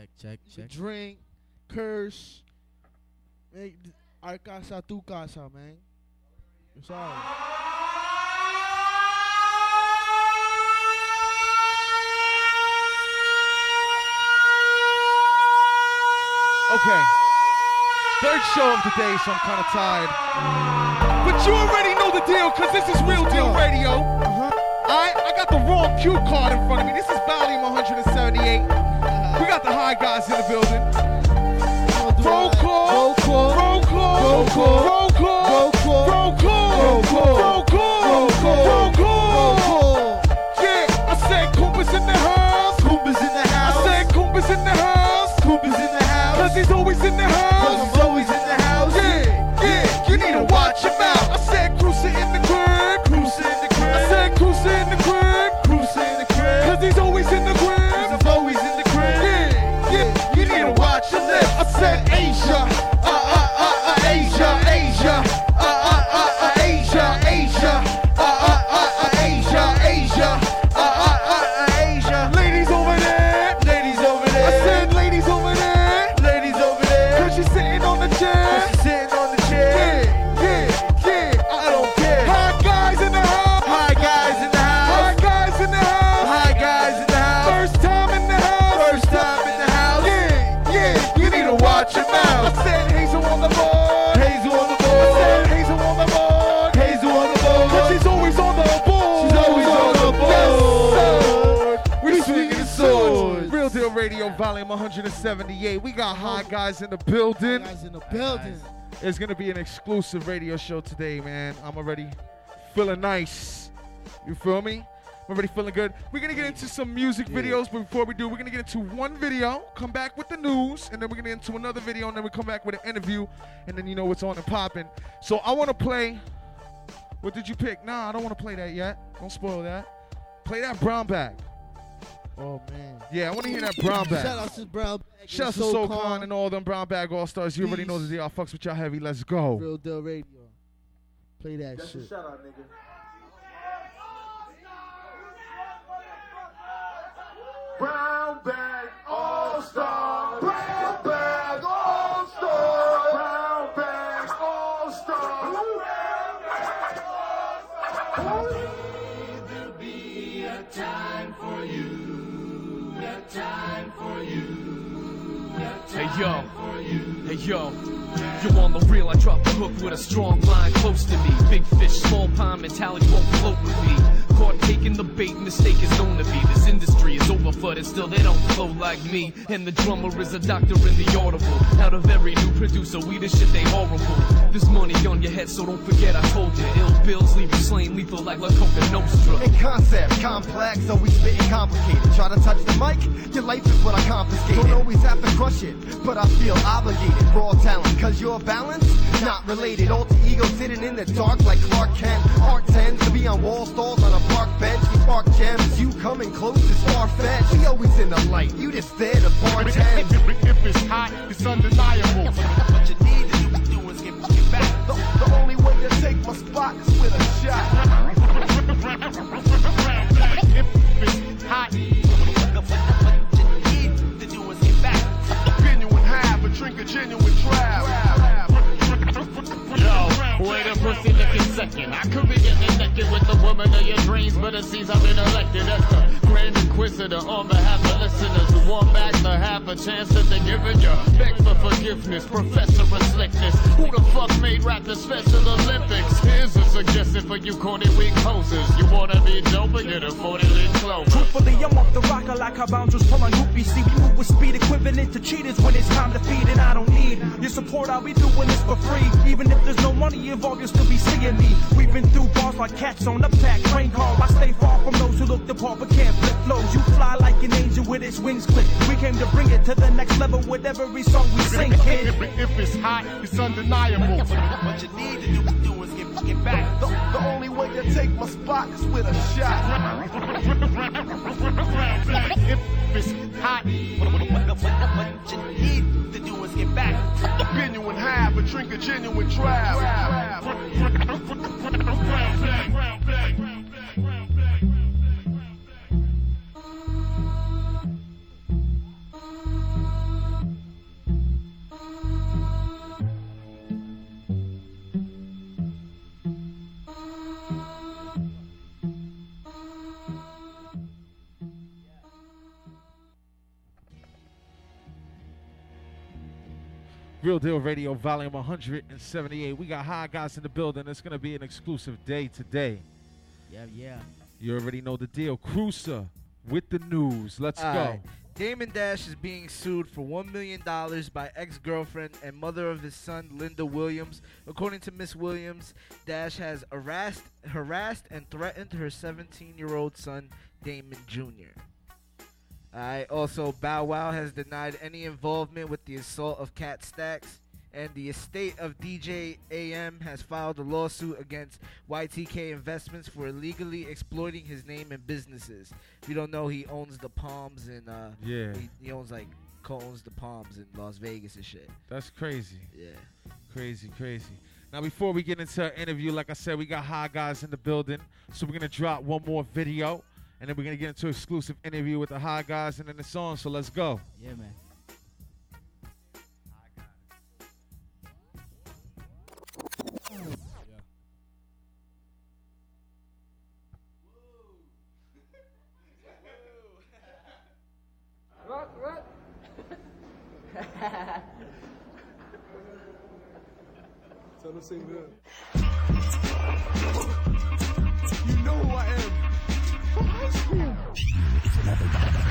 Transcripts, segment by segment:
Check, check, check. Drink, curse. Make our casa tu casa, man. I'm sorry. Okay. Third show of the day, so I'm kind of tired. But you already know the deal, because this is Real Deal Radio. Uh-huh. I, I got the wrong cue card in front of me. This is volume 178. The high guys in the building. Roll call. Roll call. Roll call. Roll call. Roll call. Roll call. Roll call. Roll call. Roll call. Roll call. Roll call. Roll call. Yeah, I said Cooper's in the house. Cooper's in the house. I said Cooper's in the house. Cooper's in the house. Cause he's always in the house. Volume 178. We got hot guys in the building. Guys in the building. It's gonna be an exclusive radio show today, man. I'm already feeling nice. You feel me? I'm already feeling good. We're gonna get into some music videos, but before we do, we're gonna get into one video, come back with the news, and then we're gonna get into another video, and then we come back with an interview, and then you know what's on and popping. So I wanna play. What did you pick? Nah, I don't wanna play that yet. Don't spoil that. Play that brown bag. Oh man. Yeah, I wanna hear that brown bag. Shout out to Brown Bag. Shout out to Soul Khan and all them brown bag all stars. You already know Peace. that they all fucks with y'all heavy. Let's go. Real Deal Radio. Play that shit. shout out, nigga. Brown bag all star. Brown bag yo, hey yo, you on the real? I drop the hook with a strong line close to me. Big fish, small pond mentality won't float with me. Caught taking the bait, mistake is known to be. This industry is overflooded, still they don't flow like me. And the drummer is a doctor in the audible. Out of every new producer, we the shit they horrible. This money on your head, so don't forget I told you. Ill bills leave you slain lethal like La Coka Nostra. In concept, complex, always spitting complicated. Try to touch the mic, your life is what I confiscated. Don't always have to crush it, but I feel obligated. Raw talent, cause you're balanced, not related. Alter ego sitting in the dark like Clark Kent. Art tends to be on wall stalls on a park bench. We spark gems, you coming close is far fetched. We always in the light, you just there to bartend. If it's hot, it's undeniable. What you need to do is get, get back. The, the only way to take my spot is with a shot. If it's hot, chance that they're giving you. Beg for forgiveness, professor of slickness. Who the fuck made rap the Special Olympics? Here's a suggestion for you corny weak posers. You wanna be dope and get a 40 league clover. Truthfully, I'm off the rocker like how bouncers pull on groupies. See, we move with speed equivalent to cheaters when it's time to feed, and I don't need your support. I'll be doing this for free. Even if there's no money involved, you'll still be seeing me. We've been through bars like cats on a pack train car. I stay far from those who look the part but can't flip flows. You fly like an angel with its wings clipped. We came to bring it to the next level with every song we sing, kid. If, if it's hot, it's undeniable. What you need to do, back. The, the only way to take my spot is with a shot. If it's hot, What you need to do is get back. genuine high, but drink a genuine drive. Real Deal Radio, volume 178. We got high guys in the building. It's going to be an exclusive day today. Yeah, yeah. You already know the deal. Cruiser with the news. Let's All go. right. Damon Dash is being sued for $1 million by ex girlfriend and mother of his son, Linda Williams. According to Miss Williams, Dash has harassed, harassed and threatened her 17 year old son, Damon Jr. Alright, also, Bow Wow has denied any involvement with the assault of Kat Stacks. And the estate of DJ AM has filed a lawsuit against YTK Investments for illegally exploiting his name and businesses. If you don't know, he owns the Palms and uh, Yeah. he, he owns like co-owns the Palms in Las Vegas and shit. That's crazy. Yeah. Crazy, crazy. Now, before we get into our interview, like I said, we got high guys in the building. So we're going to drop one more video. And then we're going to get into an exclusive interview with the high guys and then the song. So let's go. Yeah, man. Tell them sing good. School.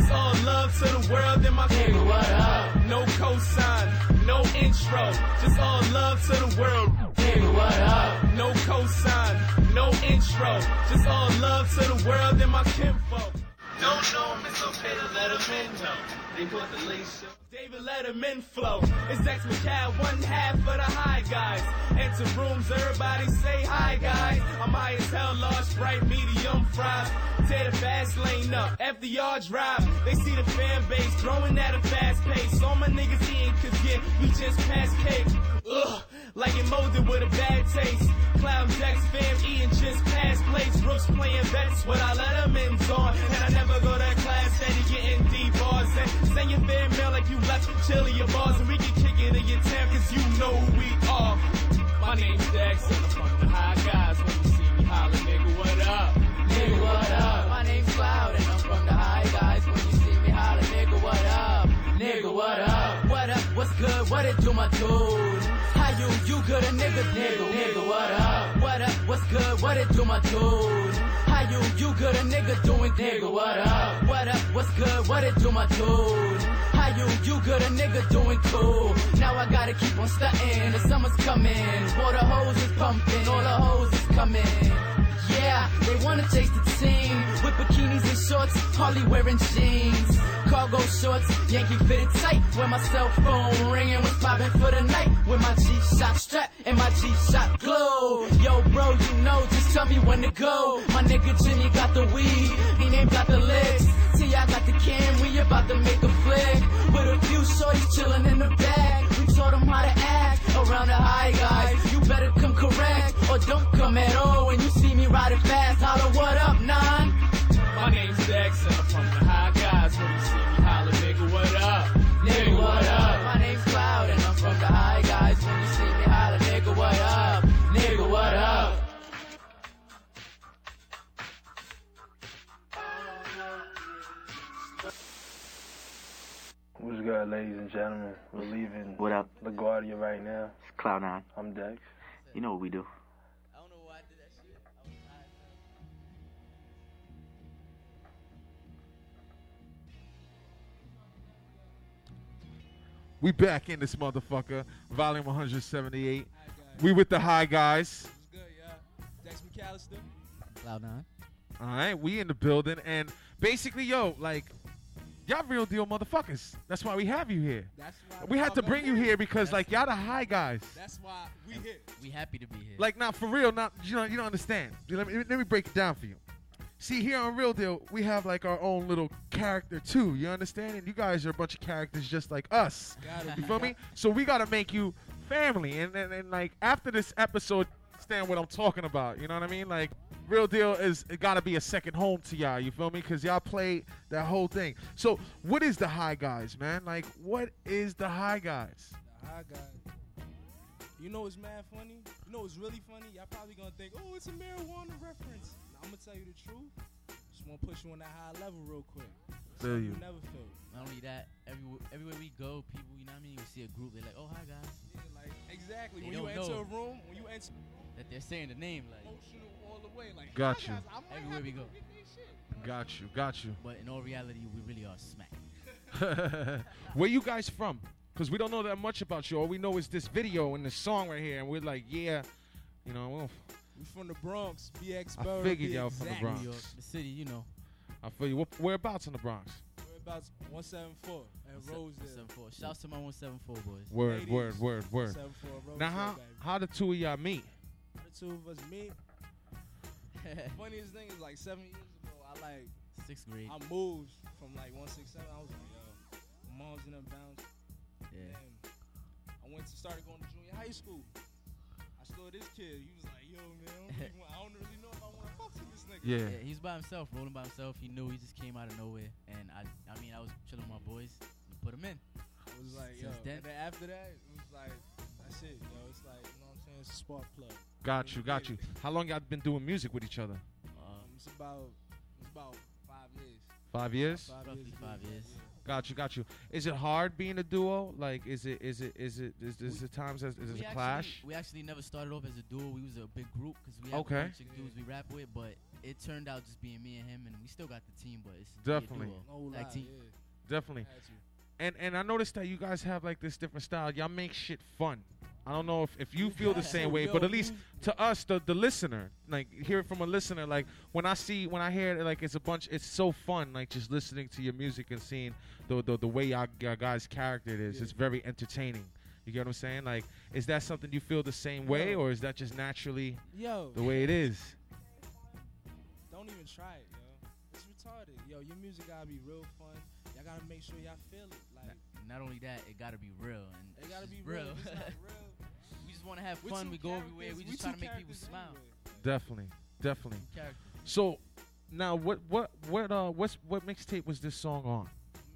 Just all love to the world and my nigga, what up? No cosign, no intro, just all love to the world. Nigga, what up? No cosign, no intro, just all love to the world and my kinfolk. Don't know him, it's okay to let him in though. They put the lace up. David Letterman flow. It's X McCall, one half of the high guys. Enter rooms, everybody say hi guys. I'm high as hell, large, bright, medium fries. Tear the fast lane up, FDR drive. They see the fan base throwing at a fast pace. All my niggas eating cause yeah, we just passed cake. Ugh, like it molded with a bad taste. Cloud Dex fam eating just past plates. Rooks playing bets, what I let them in on. And I never go to class, steady getting deep bars. And send your fan mail like you left chili your bars. And we can kick it in your town cause you know who we are. My name's Dex, and I'm from the high guys. When you see me holler, nigga, what up? Nigga, what up? My name's Cloud, and I'm from the high guys. When you see me holler, nigga, what up? Nigga, what up? What up? What's good? What it do, my dude? You? You good, a nigga? Nigga, nigga, what up? What up? What's good? What it do, my dude? How you? You good, a nigga doing? Nigga, what up? What up? What's good? What it do, my dude? How you? You good, a nigga doing cool? Now I gotta keep on stunting. The summer's coming. Water hose is pumping. All the hoes is coming. Yeah, they wanna chase the team with bikinis and shorts, hardly wearing jeans. Cargo shorts, Yankee fitted tight. With my cell phone ringing, was popping for the night. With my G-Shock strap and my G-Shock glow. Yo, bro, you know, just tell me when to go. My nigga Jimmy got the weed, he named got the licks. T.I. got the cam, we about to make a flick. With a few shorties chilling in the back. We taught them how to act around the high guys. You better come correct or don't come at all. When you riding fast, holler, what up, nine? My name's Dex, and I'm from the high guys. When you see me holler, nigga, what up? Nigga, what up? My name's Cloud, and I'm from the high guys. When you see me holler, nigga, what up? Nigga, what up? What's good, ladies and gentlemen? We're leaving What up? LaGuardia right now. It's Cloud Nine. I'm Dex. You know what we do. We back in this motherfucker. Volume 178. We with the high guys. Dex McAllister. Cloud Nine. All right, we in the building, and basically, yo, like, y'all real deal motherfuckers. That's why we have you here. That's why We had to bring you here because, like, y'all the high guys. That's why we here. We happy to be here. Like, now for real, not you know, you don't understand. Let me let me break it down for you. See, here on Real Deal, we have like our own little character too. You understand? And you guys are a bunch of characters just like us. You feel me? So we gotta make you family. And, and and like after this episode, understand what I'm talking about. You know what I mean? Like Real Deal is it gotta be a second home to y'all. You feel me? Cause y'all play that whole thing. So what is the High Guys, man? Like what is the High Guys? I got. You know it's mad funny. You know it's really funny. Y'all probably gonna think, oh, it's a marijuana reference. Now, I'm gonna tell you the truth. Just wanna push you on that high level real quick. Feel you. You never feel. Not only that, everywhere, everywhere we go, people, you know what I mean? We see a group, they're like, oh, hi, guys. Yeah, like exactly. They when you don't enter know. a room, when you enter That they're saying the name, like, emotional all the way, like Got "Hi, you. guys, I might everywhere we go. get this shit." Got you, got you. But in all reality, we really are smack. Where you guys from? Because we don't know that much about you. All we know is this video and this song right here, and we're like, yeah, you know, well, We from the Bronx, BX I figured y'all from the. Bronx. New York, the city, you know. I feel you. Wh- Whereabouts in the Bronx? We're about 174 and Rosedale. 174. Shouts to my 174 boys. Word, Ladies, word, word, word. 174 Rosedale, Now, how baby. how the two of y'all meet? The two of us meet. Funniest thing is like seven years ago, I like Sixth grade. I moved from like 167. I was like, yo, my mom's in them bounds. Yeah. Damn. I went to started going to junior high school. I saw this kid. He was like, yo, man, I don't really, want, I don't really know if I want to fuck with this nigga. Yeah. Yeah, he's by himself, rolling by himself. He knew he just came out of nowhere, and I, I mean, I was chilling with my boys. We put him in. I was like, yo. Since then- And then after that, it was like, that's it, yo. It's like, you know what I'm saying? It's a spark plug. Got you, got you. How long y'all been doing music with each other? Um, it's about, it's about five years. Five years. Five Roughly years. five yeah, years. Yeah. Got you, got you. Is it hard being a duo? Like, is it, is it, is it, is, is We- it times as, is we it a clash? We actually never started off as a duo. We was a big group because we had Okay. a bunch of dudes we rap with, but it turned out just being me and him, and we still got the team, but it's be a Definitely. duo. No lie, Tag team. yeah. Definitely. And and I noticed that you guys have like this different style. Y'all make shit fun. I don't know if, if you feel the same way, but at least mm-hmm. to us, the the listener, like hear it from a listener, like when I see when I hear it, like it's a bunch, it's so fun, like just listening to your music and seeing the the, the way y'all, y'all guys' character it is. Yeah. It's very entertaining. You get what I'm saying? Like, is that something you feel the same way, Yo. or is that just naturally Yo, the way it is? don't even try it, yo. It's retarded. Yo, your music gotta be real fun. Y'all gotta make sure y'all feel it. Like, Not only that, it gotta be real, and it gotta be just real. It's not real. We just want to have we fun. We go everywhere. We we just try to make people characters smile. anyway. Definitely, definitely. So, now what what what uh what's what mixtape was this song on?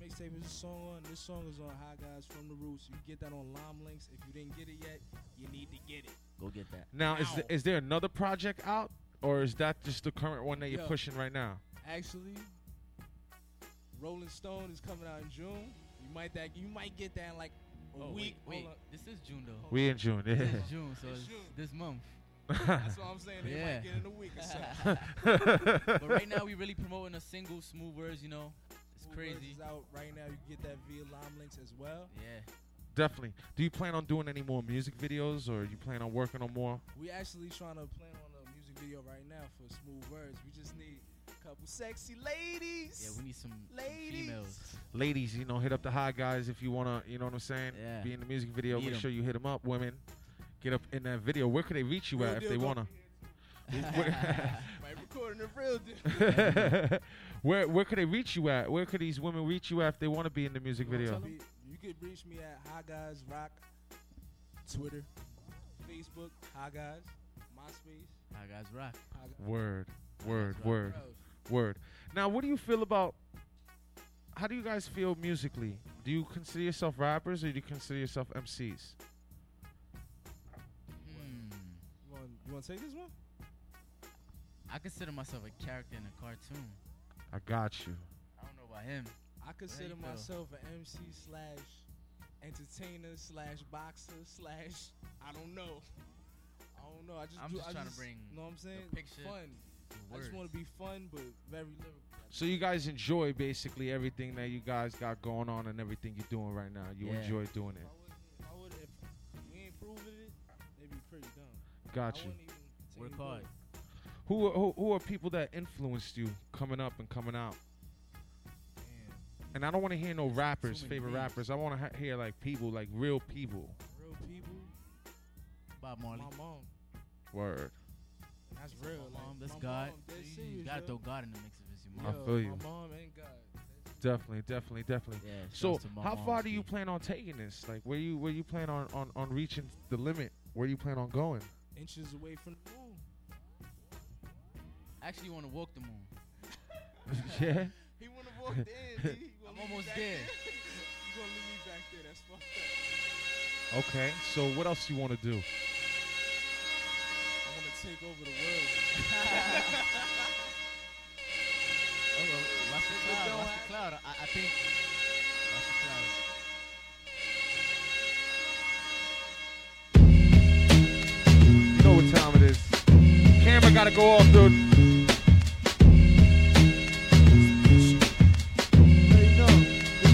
Mixtape is a song on. This song is on High Guys from the Roots. You get that on Lime Links. If you didn't get it yet, you need to get it. Go get that. Now, is Ow. th- is there another project out, or is that just the current one that you're Yo. pushing right now? Actually, Rolling Stone is coming out in June. You might that you might get that in like a Oh, week. wait, wait. This is June though. We in June, yeah. This is June, so It's it's June. this month. up. That's what I'm saying. They Yeah. might get in a week or so. but right now, we really promoting a single, smooth words. You know, it's Smooth Words crazy. is out right now. You get that via Lime Links as well. Yeah. Definitely. Do you plan on doing any more music videos, or you plan on working on more? We actually trying to plan on a music video right now for Smooth Words. We just need a couple sexy ladies. Yeah, we need some, some Ladies. females. Ladies, you know, hit up the high guys if you wanna. You know what I'm saying? Yeah. Be in the music video. Need Make 'em. sure you hit them up, women. Get up in that video. Where could they reach you Real at if they wanna? Might recording the real deal. where where could they reach you at? Where could these women reach you at if they want to be in the music You video? tell 'em? You could reach me at High Guys Rock, Twitter, Facebook, High Guys, MySpace. High guys, rock. High Gu- Word, word, rock. word, Bro, word. Now, what do you feel about? How do you guys feel musically? Do you consider yourself rappers or do you consider yourself MCs? Hmm. You want you want to take this one? I consider myself a character in a cartoon. I got you. I don't know about him. I consider you feel? myself an MC slash entertainer slash boxer slash I don't know. I don't know. I just I'm do, just I trying to just, bring know what I'm saying? the picture, fun. The I just want to be fun but very lyrical. So you guys enjoy basically everything that you guys got going on and everything you're doing right now. You Yeah. enjoy doing it. If I would, if I would, if we ain't proving it, it'd be pretty dumb. Got I you. wouldn't Work hard. Who are, who, who are people that influenced you coming up and coming out? Damn. And I don't want to hear no rappers, too favorite names. rappers. I want to ha- hear like people, like real people. Real people. Bob Marley. My mom. Word. It That's real. Like, mom, that's my God. mom, dead You gotta yo. throw God in the mix if it's your I feel you. My mom ain't God. Definitely, definitely, definitely. Yeah, so, shouts to my how far do you Steve. plan on taking this? Like, where you where you plan on on on reaching the limit? Where you plan on going? Inches away from the moon. I actually want to walk the moon. yeah. He wanna walk in. D. I'm almost back there. you gonna leave me back there? That's fucked up. Okay. So, what else you want to do? I wanna take over the world. Oh, well, watch the cloud. Watch the cloud. I, I think. Watch the cloud. You know what time it is. Camera gotta go off, dude.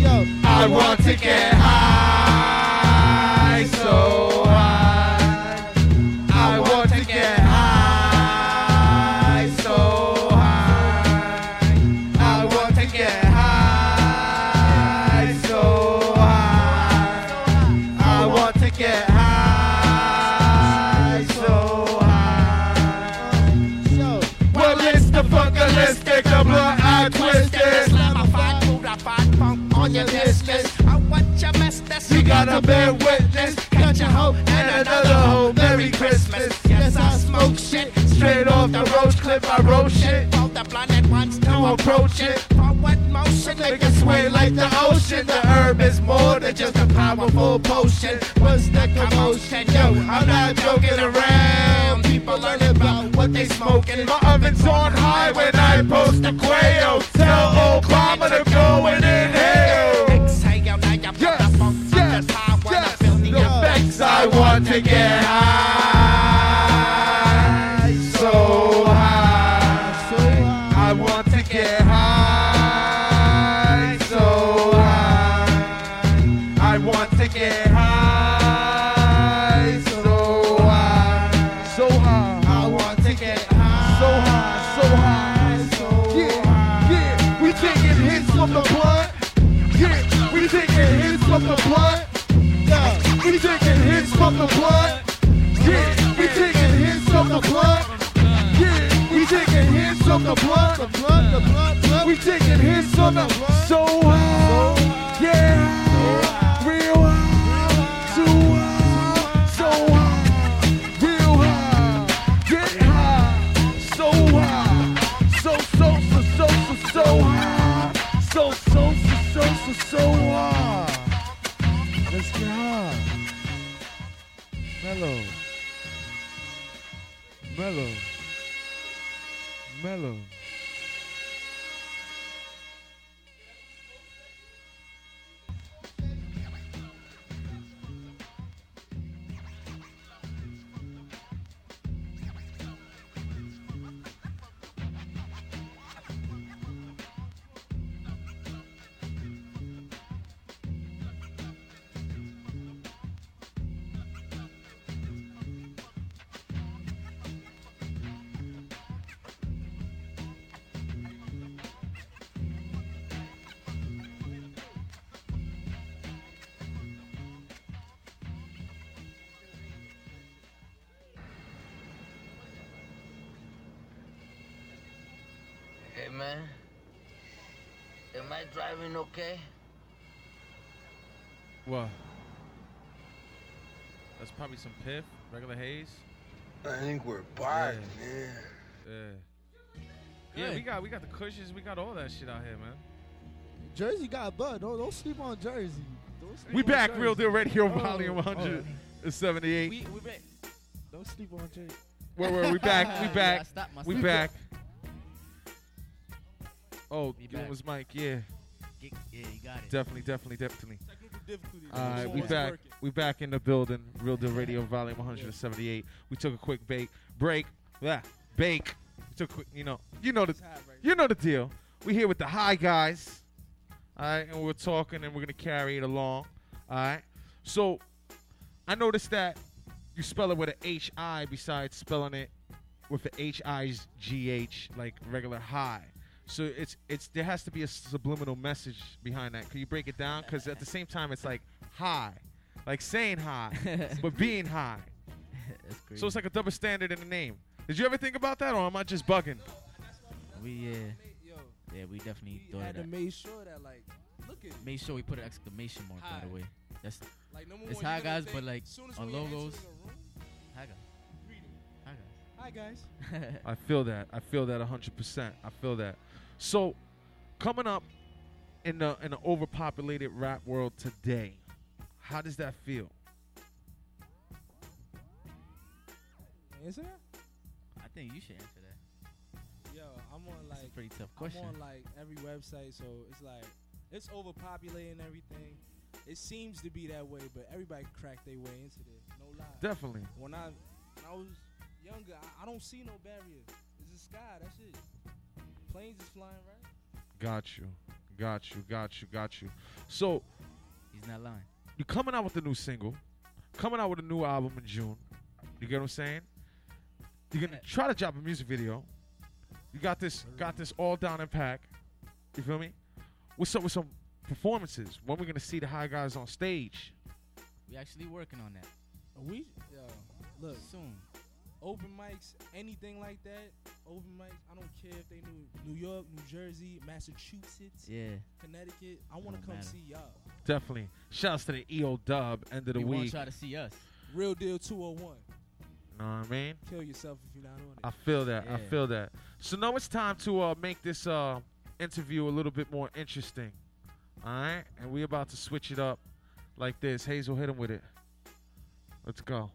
Yo, I want to get high, gotta bear witness. Catch a hoe and another hoe. Merry Christmas. Yes, I smoke shit. Straight off the roach clip, I wrote shit. For the blinded ones to approach it. Forward motion, make it sway like the ocean. The herb is more than just a powerful potion. What's the commotion? Yo, I'm not joking around. People learn about what they smoking. My oven's on high when I post a quail. To get high, from the. We taking hits from the so high. Hey man, am I driving okay? What? That's probably some piff, regular haze. I think we're back, Yeah. man. Yeah. Yeah, we got we got the cushions, we got all that shit out here, man. Jersey got bud. Don't don't sleep on Jersey. Don't sleep We on back, Jersey. Real Deal Radio, Oh, Volume oh. 178. We, we back. Don't sleep on Jersey. Where were we back? We back. stopped we back. Oh, We give him back. mic, yeah. Get- yeah, you got it. Definitely, definitely, definitely. Technical difficulties. All right, we always back. working. We back in the building. Real Deal Radio, Volume 178. We took a quick bake break. Yeah, bake. We took a quick, you know, you know the, It's hot right you know the deal. We here with the high guys. All right, and we're talking, and we're gonna carry it along. All right. So, I noticed that you spell it with a H I besides spelling it with a H I G H like regular high. So it's it's there has to be a subliminal message behind that. Can you break it down? Because at the same time, it's like high, like saying high, but being high. That's crazy. So it's like a double standard in the name. Did you ever think about that, or am I just bugging? We yeah, yeah, we definitely You thought had to make sure that like, look at it. Made sure we put an exclamation mark by the way. That's Like, number it's one, hi guys, but like on logos. entering a Hi guys. Hi Hi guys. guys. I feel that. I feel that 100%. I feel that. So, coming up in the in the overpopulated rap world today, how does that feel? Answer that? I think you should answer that. Yo, I'm on like That's a like pretty tough question. I'm on like every website, so it's like it's overpopulating everything. It seems to be that way, but everybody crack their way into this. No lie. Definitely. When I when I was younger, I, I don't see no barrier. It's the sky. That's it. Planes is flying right. Got you. Got you. Got you. Got you. So, He's not lying. you're coming out with a new single, coming out with a new album in June. You get what I'm saying? You're gonna try to drop a music video. You got this, got this all down in pack. You feel me? What's up with some performances? When we gonna see the high guys on stage? We actually working on that. We yo look soon. Open mics, anything like that. Open mics. I don't care if they New New York, New Jersey, Massachusetts, Yeah. Connecticut. I want to come matter. see y'all. Definitely. Shouts to the EO Dub end of the You want week. to try to see us? Real deal 201. Know what I mean? Kill yourself if you're not on it. I feel that. I feel that. So now it's time to uh, make this uh, interview a little bit more interesting. All right, and we're about to switch it up like this. Hazel, hit him with it. Let's go.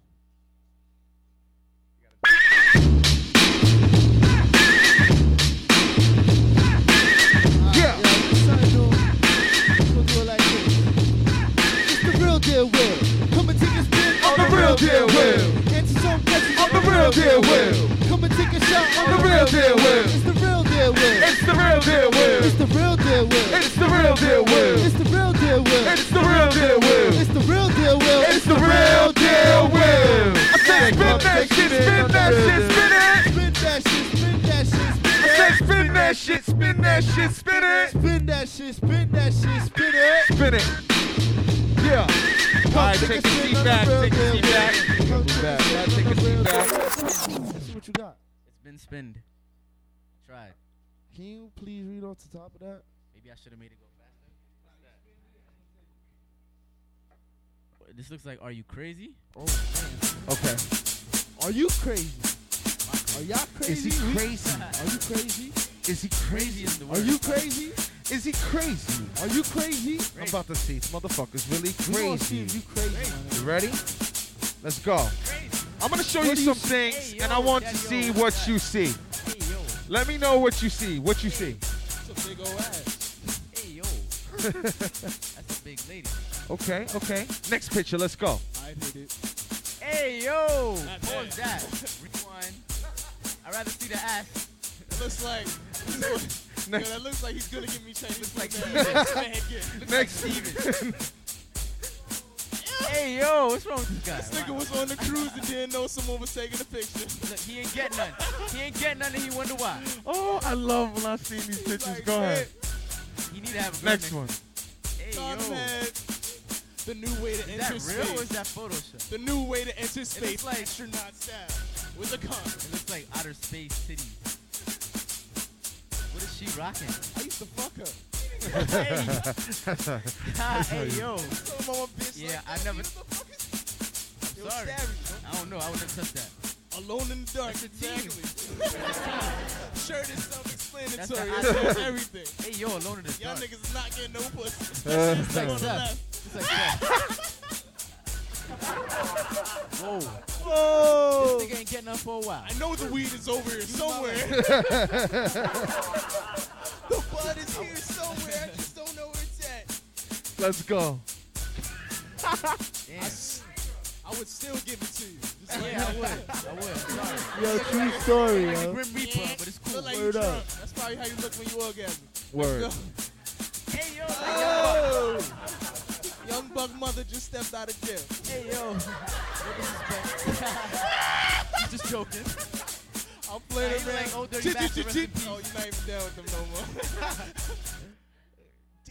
Real deal, Will. Answer some questions On the real deal, Will. Come and take a shot On the real deal, Will. It's the real deal, Will. It's the real deal, Will. It's the real deal, Will. It's the real deal, Will. It's the real deal, Will. It's the real deal, Will. It's the real deal, Will. It's the real deal, Will. I said spin that shit, spin that shit, spin it. Spin that shit, spin that shit, spin I said spin that shit, spin that shit, spin it. Spin that shit, spin that shit, spin it. Spin it. Yeah. All right, take a seat back, take a seat back. Move back. Take a seat back. Let's see what you got. It's been spinned. Tried. Can you please read off the top of that? Maybe I should have made it go faster. This looks like Are You Crazy? Oh. Okay. Are you crazy? Are y'all crazy? Is he crazy? Are you crazy? Is he crazy? is the Are you crazy? Is he crazy? Are you crazy? I'm about to see. This motherfucker's really We gonna see crazy. you crazy. man. You ready? Let's go. I'm gonna show you What you some things, Hey, and I want to daddy, see yo, what what's you see. Hey Let me know what you see. What you see. It's a big old ass. hey yo. That's a big lady. Okay, okay. Next picture. Let's go. I hit it. Hey yo, Not pause bad. that. Rewind. I'd rather see the ass. It looks like. Yo, Next. that looks like he's gonna give me Chinese Looks like food Steven. now. Man. Hey yo, what's wrong with this guy? This nigga was on the cruise and didn't know someone was taking a picture. Look, he ain't get none. He ain't get none, and he wonder why. oh, I love when I see these pictures. Like, Go ahead. He need to have a Next nigga. one. Hey Tom yo, had the new way to is enter that real space. or is that Photoshop? the new way to enter space, like- astronaut style, with a condom. It looks like outer space titties. What is she rocking? I used to fuck her. hey, hey yo. Told my bitch Yeah, I never- What the fuck is- I'm sorry. I don't know. I would never touch that. Alone in the dark. That's. Exactly. Shirt is self-explanatory. That's It the says eye- everything. Hey yo, alone in the dark. Y'all niggas is not getting no pussy. It's like Seth. It's like that. Whoa. Whoa! This getting up for a while. I know the weed is over here somewhere. the bud is here somewhere. I just don't know where it's at. Let's go. Damn. I would still give it to you. Just like Yeah, I would. I would. Sorry. Yo, true story, Like a yo. Grim Reaper, but it's cool. Look like you Word up. That's probably how you look when you orgasm. Word. Let's go. Hey yo. Oh! Young buck mother just stepped out of jail. Hey yo. No disrespect. Just joking. I'm playing Nah, it, man. like Old Dirty Bastard, rest in peace. Oh, you're not even down with them no more.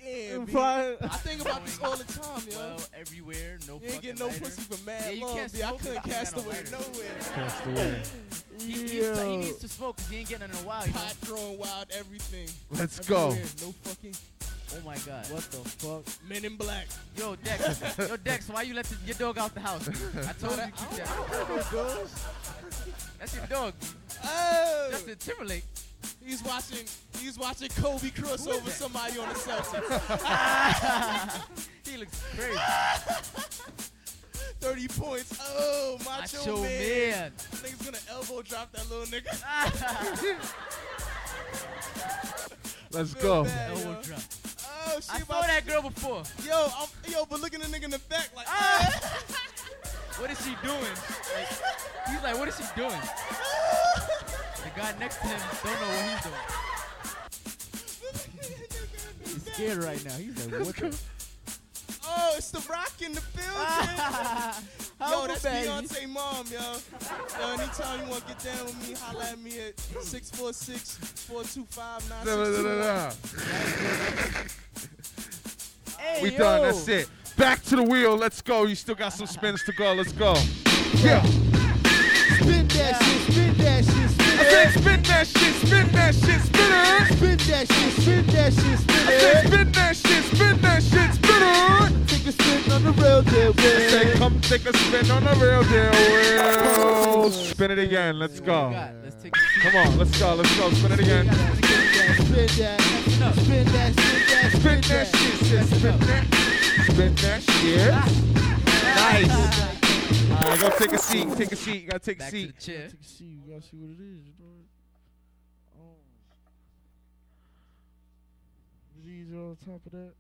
Damn, B. I think about this all the time, yo. Well, everywhere, no you ain't fucking getting no lighter. pussy for mad Yeah, you love, can't B. I smoke couldn't cast got no away lighter. nowhere. Cast away. He, he, needs to, he needs to smoke because he ain't getting it in a while. You know? Pot throwing wild everything. Let's go. No fucking Oh my God. What the fuck? men in black. Yo, Dex. yo, Dex. Why you let the, your dog out the house? I told you keep that. That's your dog. Oh, Justin Timberlake. he's watching. He's watching Kobe cross over somebody on the Celtics. he looks crazy. Thirty points. Oh, macho, Macho man. man. Nigga's gonna elbow drop that little nigga. Let's go. bad, Elbow drop. Oh, she I saw that girl before. Yo, I'm, yo, but looking at the nigga in the back like, ah! What is she doing? Like, he's like, what is she doing? The guy next to him don't know what he's doing. He's scared right now. He's like, what the? oh, it's the Rock in the building. yo, Humble that's baby. Beyonce mom, yo. Yo, anytime you want to get down with me, holla at me at 646-425-9621. Da, da, da, da, da. Hey, We yo. done. That's it. Back to the wheel. Let's go. You still got some spins to go. Let's go. Yeah. Spin that shit, spin that shit, spin I said spin that shit, spin that shit, spin it. Spin that shit, spin that shit, spin I said spin that shit, spin that shit, spin it. Take a spin on the real deal, I said come take a spin on the real deal wheel. Spin it again. Let's go. Let's take Come on. Let's go. Let's go. Spin it again. Spin that, spin that, spin that, spin that, Spin that shit, sis. Spin that. Spin that shit. Nice. All right, go take a seat. Take a seat. You gotta take a back to seat. the chair. Take a seat. You gotta see what it is. Oh. These are on top of that.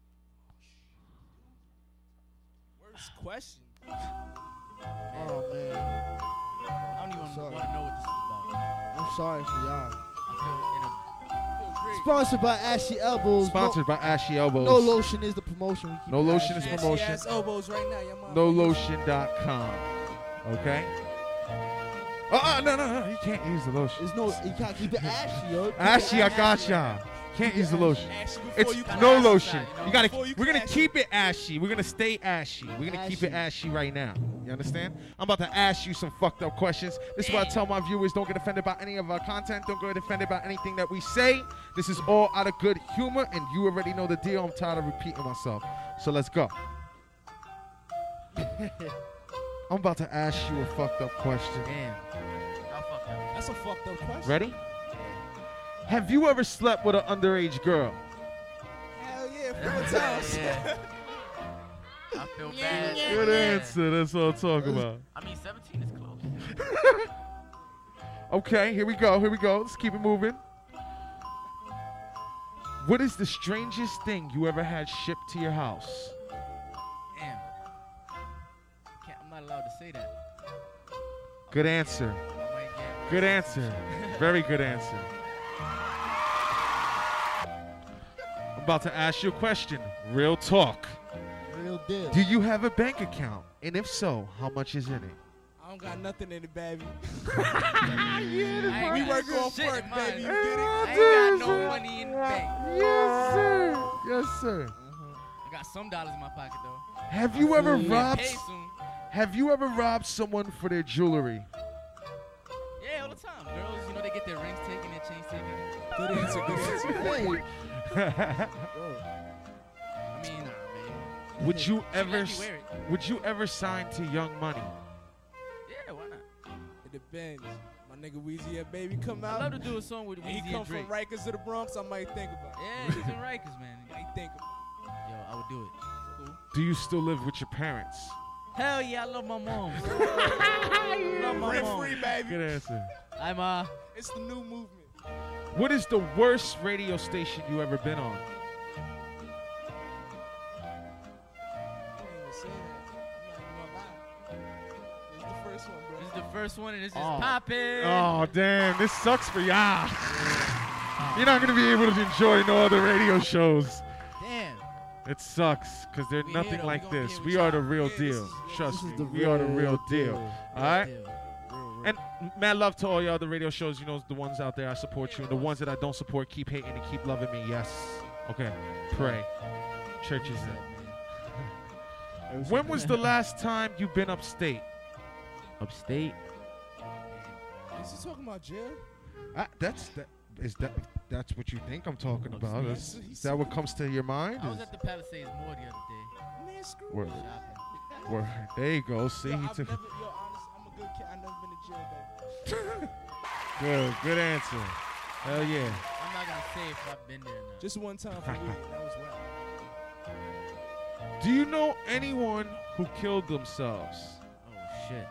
Worst question. Oh man, I don't even want to know what this is about. I'm sorry for y'all. Sponsored by Ashy Elbows. Sponsored by Ashy Elbows. No, no lotion is the promotion. No lotion is ashy. promotion. Ass elbows right now, your mom. NoLotion.com. Okay? Oh, uh, no, no, no. You can't use the lotion. There's no, you can't keep it ashy, yo. Ashy, I got ashy. ya. Can't use the lotion. It's no lotion. you gotta. We're gonna keep it ashy. We're gonna stay ashy. We're gonna keep it ashy right now. You understand? I'm about to ask you some fucked up questions. This is what I tell my viewers: don't get offended by any of our content. Don't get offended by anything that we say. This is all out of good humor, and you already know the deal. I'm tired of repeating myself. So let's go. I'm about to ask you a fucked up question. damn. How fucked up. That's a fucked up question. Ready? Have you ever slept with an underage girl? Hell yeah, four times. Yeah. I feel bad. Good Yeah. answer. That's all I'm talking about. I mean, 17 is close. Okay, here we go. Here we go. Let's keep it moving. What is the strangest thing you ever had shipped to your house? Damn. Can't, I'm not allowed to say that. Good answer. I might get. Good answer. Very good answer. About to ask you a question. Real talk. Real deal. Do you have a bank account? And if so, how much is in it? I don't got nothing in it, baby. I ain't We got work off shit in work, mine. baby. You get it? I ain't got no money in the bank. Yes, sir. Yes, sir. Mm-hmm. I got some dollars in my pocket though. Have you ever Get robbed? paid. Have you ever robbed someone for their jewelry? Yeah, all the time. Girls, you know, they get their rings taken, their chains taken. Good answer, good answer. Hey, I mean, would you ever? me. Would you ever sign to Young Money? yeah, why not? It depends. My nigga Weezy, yeah, baby, come out. I out. love to do a song with and Weezy he and come Drake. from Rikers to the Bronx. I might think about it. Yeah, he's in Rikers, man. I Might think about it. Yo, I would do it. Cool. Do you still live with your parents? Hell yeah, I love my mom. love my Rent mom. free, baby. Good answer. Hi, ma. It's the new movement. What is the worst radio station you ever been on? I ain't even say that. I'm not even gonna lie. This is the first one, bro. This is the first one, and this is Oh. poppin'. Oh damn, this sucks for y'all. You're not gonna be able to enjoy no other radio shows. Damn. It sucks because they're We nothing like We gonna be this. We are the real deal. Trust me, we are the real deal. All right. Deal. And mad love to all y'all the radio shows. You know, the ones out there I support you, and the ones that I don't support, keep hating and keep loving me. Yes. Okay. Pray. Church Churches in. When was the last time you been upstate? Upstate. Is he talking about jail? Ah, that's that. Is that that's what you think I'm talking about? yeah, That's, so he's- is that what comes to your mind? I was at the Palisades Mall the other day. Man, screw Word. Word. There you go. See, Yo, he took never, yo, good. Good answer. Hell yeah. I'm not gonna say if I've been there or not. Just one time for me. That was well. Do you know anyone who killed themselves? Oh shit.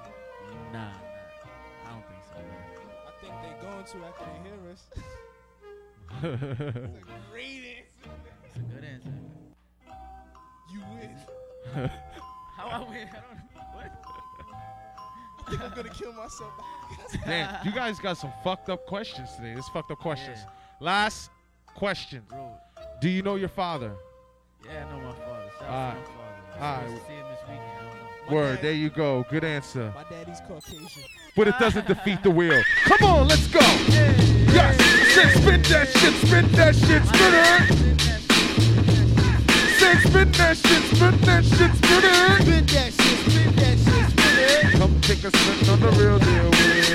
Nah, nah. I don't think so. Man. I think they're going to after they hear us. Great answer. It's a good answer. You win. How I win? I don't what? I think I'm gonna kill myself. Damn, you guys got some fucked up questions today. This fucked up questions. Last question. Bro. Do you know your father? Yeah, I know my father. Shout Alright. out to my father. I'm Alright. supposed see him this weekend. I don't. Word. There you go. Good answer. My daddy's Caucasian. But it doesn't defeat the wheel. Come on, let's go. Yes. Say, spin that shit, spin that shit, spin it. Say, spin that shit, spin that shit, spin it. Spin that shit, spin that shit, spin it. Come take a spin on the real deal wheel.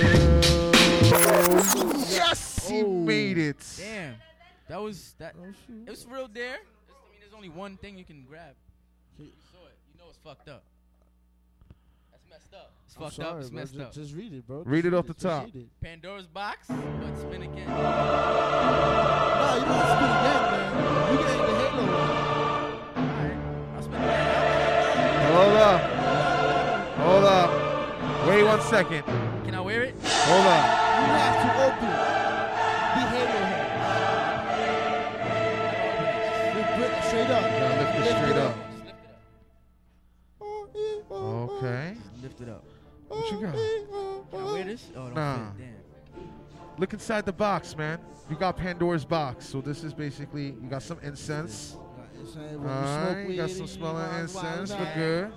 Yes, he oh, made it. Damn. That was that. Oh, it was real dare. I mean, there's only one thing you can grab. You saw it. You know it's fucked up. That's messed up. It's I'm fucked sorry, up. It's messed Just- up. just read it, bro. Read Just it off the Just top. Pandora's box, but spin again. Nah, you don't spin again, man. You getting the Halo Hold up. Hold up. Wait one second. Can I wear it? Hold up. You have to open the Halo head. Lift it Straight up. Gotta lift it straight up. Okay. Lift it up. What you got? Can I wear this? Oh, Nah. fit. Damn. Look inside the box, man. You got Pandora's box. So this is basically you got some incense. When you Alright, smoke you got weed some smelling you wild, incense. wild We're out. good.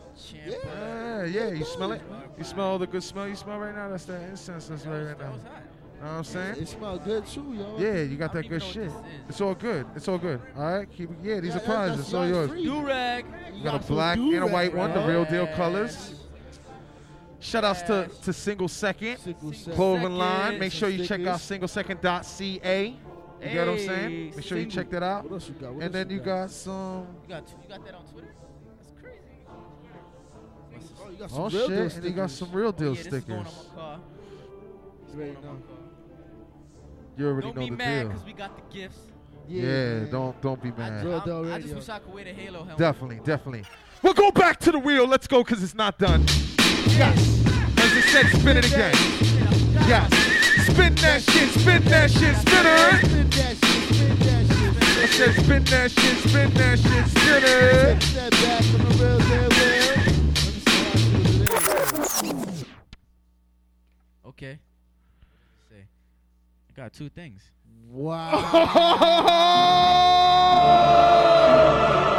Yeah. Yeah, yeah. You smell it? You smell the good smell you smell right now? That's that incense that's right, right now. Know what I'm saying? It smells good too, yo. Yeah, you got that good shit. It's all good. It's all good. All right, keep it. Yeah, these are prizes. It's all yours. Do rag. You got a black and a white one, the real deal colors. Shout outs to, to Single Second clothing line. Make sure you check out singlesecond.ca. You get what I'm saying? Make sure you check that out. What else you got? What And then you got some. You got you got that on Twitter? That's crazy. Oh, you got Oh some real deal shit! And you got some real deal Oh, yeah, this is going on stickers. my car. This is Right going on my now. car. You already Don't be mad because we got the gifts. Yeah, man. don't don't be mad. Real I'm- I just wish I could wear the Halo helmet. Definitely, definitely. We'll go back to the wheel. Let's go because it's not done. Yes. As it said, spin it again. Yes. Spin that shit, spin that shit. Spin that shit, spin that shit. I said, spin that shit, spin that shit, spinner. Step back from the real deal wheel. Let me see how I do it. Okay. Say, I got two things. You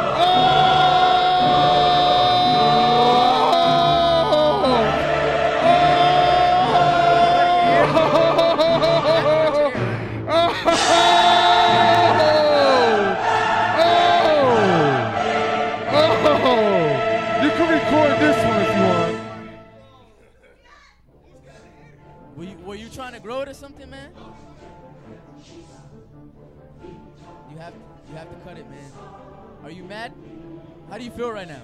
something, man? You have you have to cut it, man. Are you mad? How do you feel right now?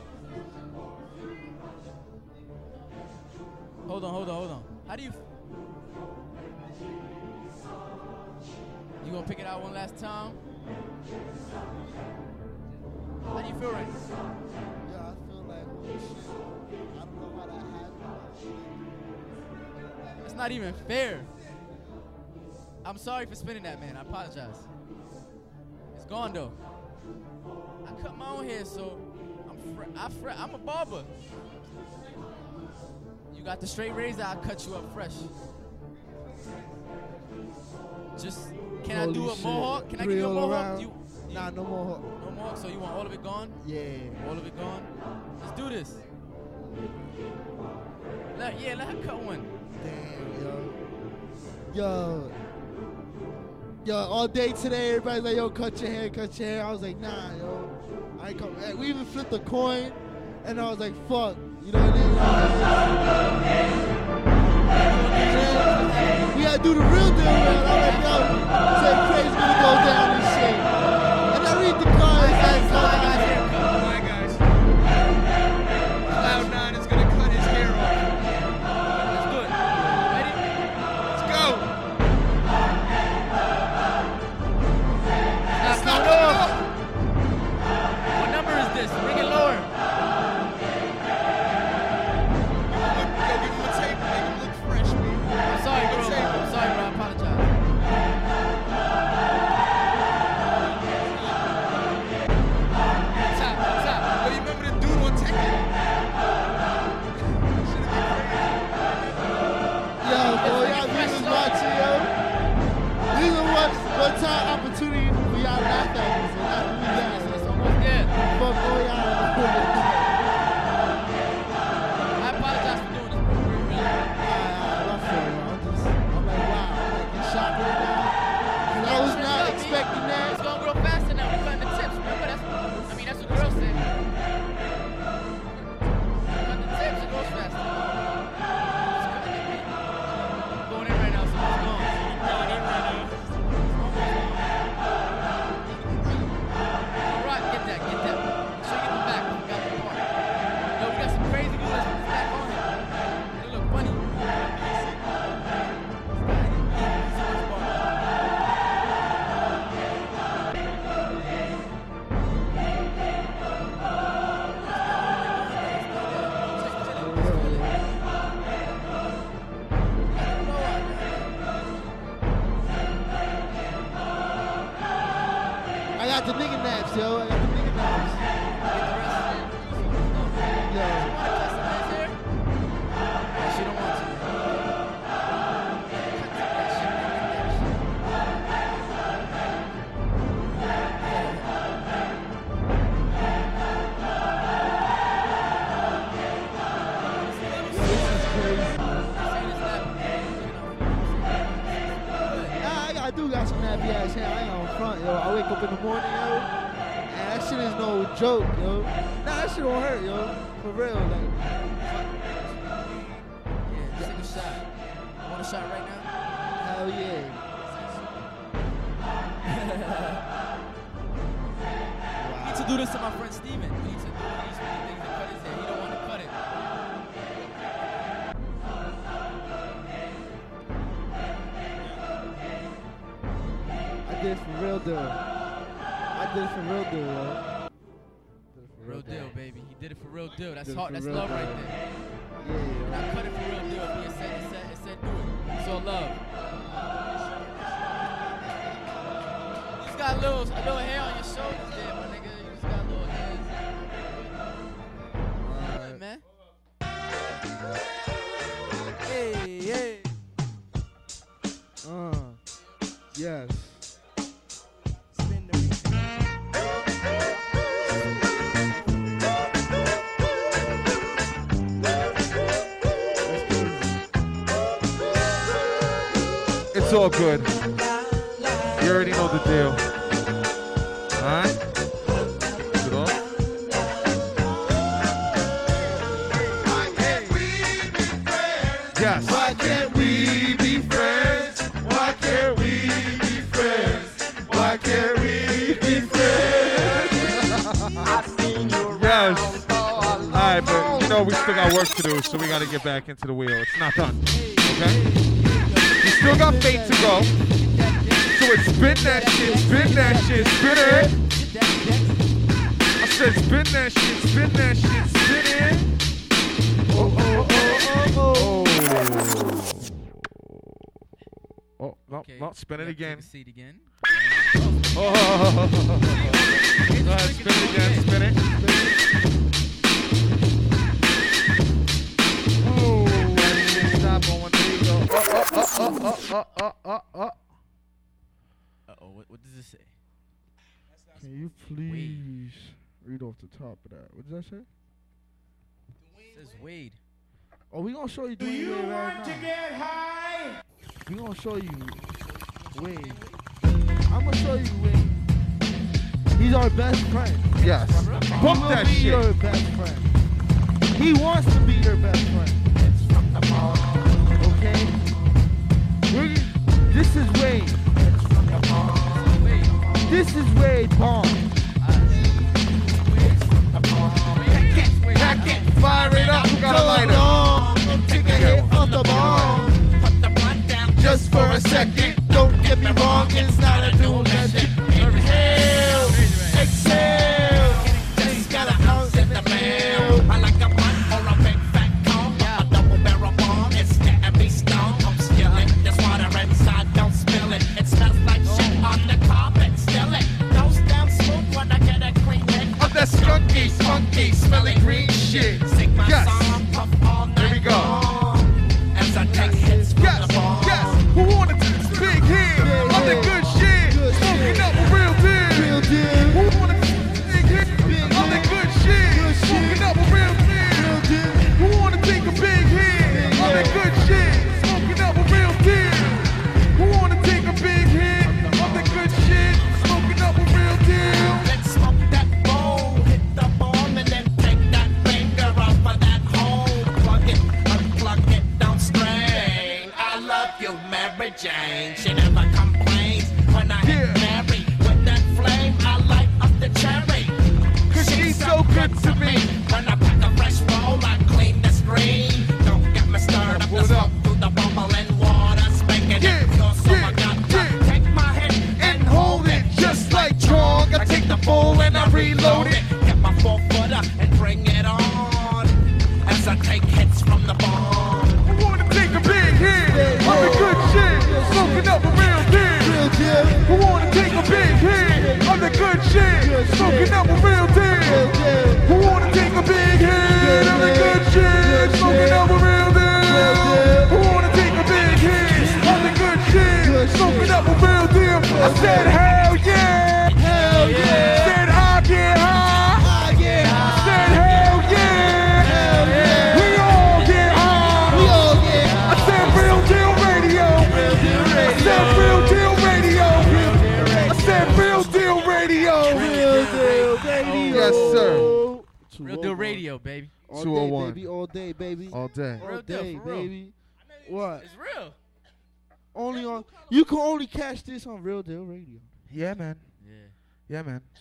Hold on, hold on, hold on. How do you? You gonna pick it out one last time? How do you feel right now? Yeah, I feel like, oh shit. I don't know how that happened. That's not even fair. I'm sorry for spinning that, man. I apologize. It's gone though. I cut my own hair, so I'm I I'm a barber. You got the straight razor, I'll cut you up fresh. Just can I do a shit. mohawk? Can I Three give you a all mohawk? around. You, Nah, no more. no mohawk. So you want all of it gone? Yeah. All of it gone? Let's do this. Let, yeah, let her cut one. Damn, yo. Yo. Yo, all day today, everybody's like, yo, cut your hair, cut your hair. I was like, nah, yo. I come. We even flipped a coin, and I was like, fuck. You know what I mean? We gotta do the real deal, man. I'm like, yo, say crazy gonna go down Got some nappy ass hair. I ain't on front, yo. I wake up in the morning, yo. And that shit is no joke, yo. Nah, that shit don't hurt, yo. For real, like. Yeah, take a shot. Want a shot right now? Hell yeah. Need to do this to my friend Steven. Did it for real deal. I did it for real deal, yo. Real deal, baby. He did it for real deal. That's hard. That's love deal. right there. Yeah, And I cut it for real deal. He said, it said, it said, do it. It's all love. You just got a little, a little hair on your shoulders there, my nigga. You just got a little hairs. Alright, man. Hey, hey. Uh, yes. All good. You already know the deal. Alright? Good on. Yes. Why can't we be friends? Why can't we be friends? Why can't we be friends? Yes. Alright, but you know we still got work to do, so we gotta get back into the wheel. It's not done. Okay? Still got fate to go. So it's spin that shit, spin that shit, spin it. I said spin that shit, spin that shit, spin it. Oh, oh, oh, oh, oh. Oh, Oh, no, no, spin it again. Seat again. Oh, go ahead, spin it again, spin it. Oh, Oh, oh, oh, oh, oh, oh, oh. Uh oh, what, what does it say? Can you please read off the top of that? What does that say? It says Wade. Oh, we gonna show you. Do Dwayne you Wade right want to now. get high? We gonna show you Wade. I'm gonna show you Wade. He's our best friend. Yes. He Bump that be shit. your best friend. He wants to be your best friend. Okay? Nigga, this is Wade. This is Wade Palm. Packet, fire it up, we got a lighter. Take a hit off the bomb. Put the butt down Just for a second, don't get me wrong, it's not a new legend. Yes.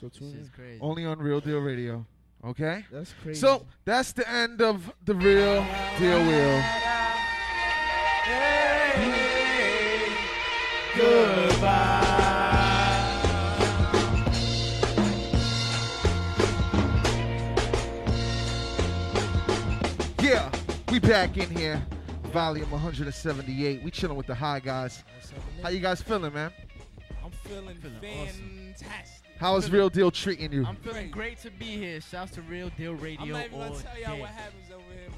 So tune Shit's in. crazy. Only on Real Deal Radio. Okay? That's crazy. So that's the end of the Real Deal Wheel. Goodbye. Yeah, we back in here. Volume 178. We chilling with the high guys. How you guys feeling, man? I'm feeling, fantastic. How is Real Deal treating you? I'm feeling great to be here. Shouts to Real Deal Radio. I'm not even gonna tell y'all what happens over here.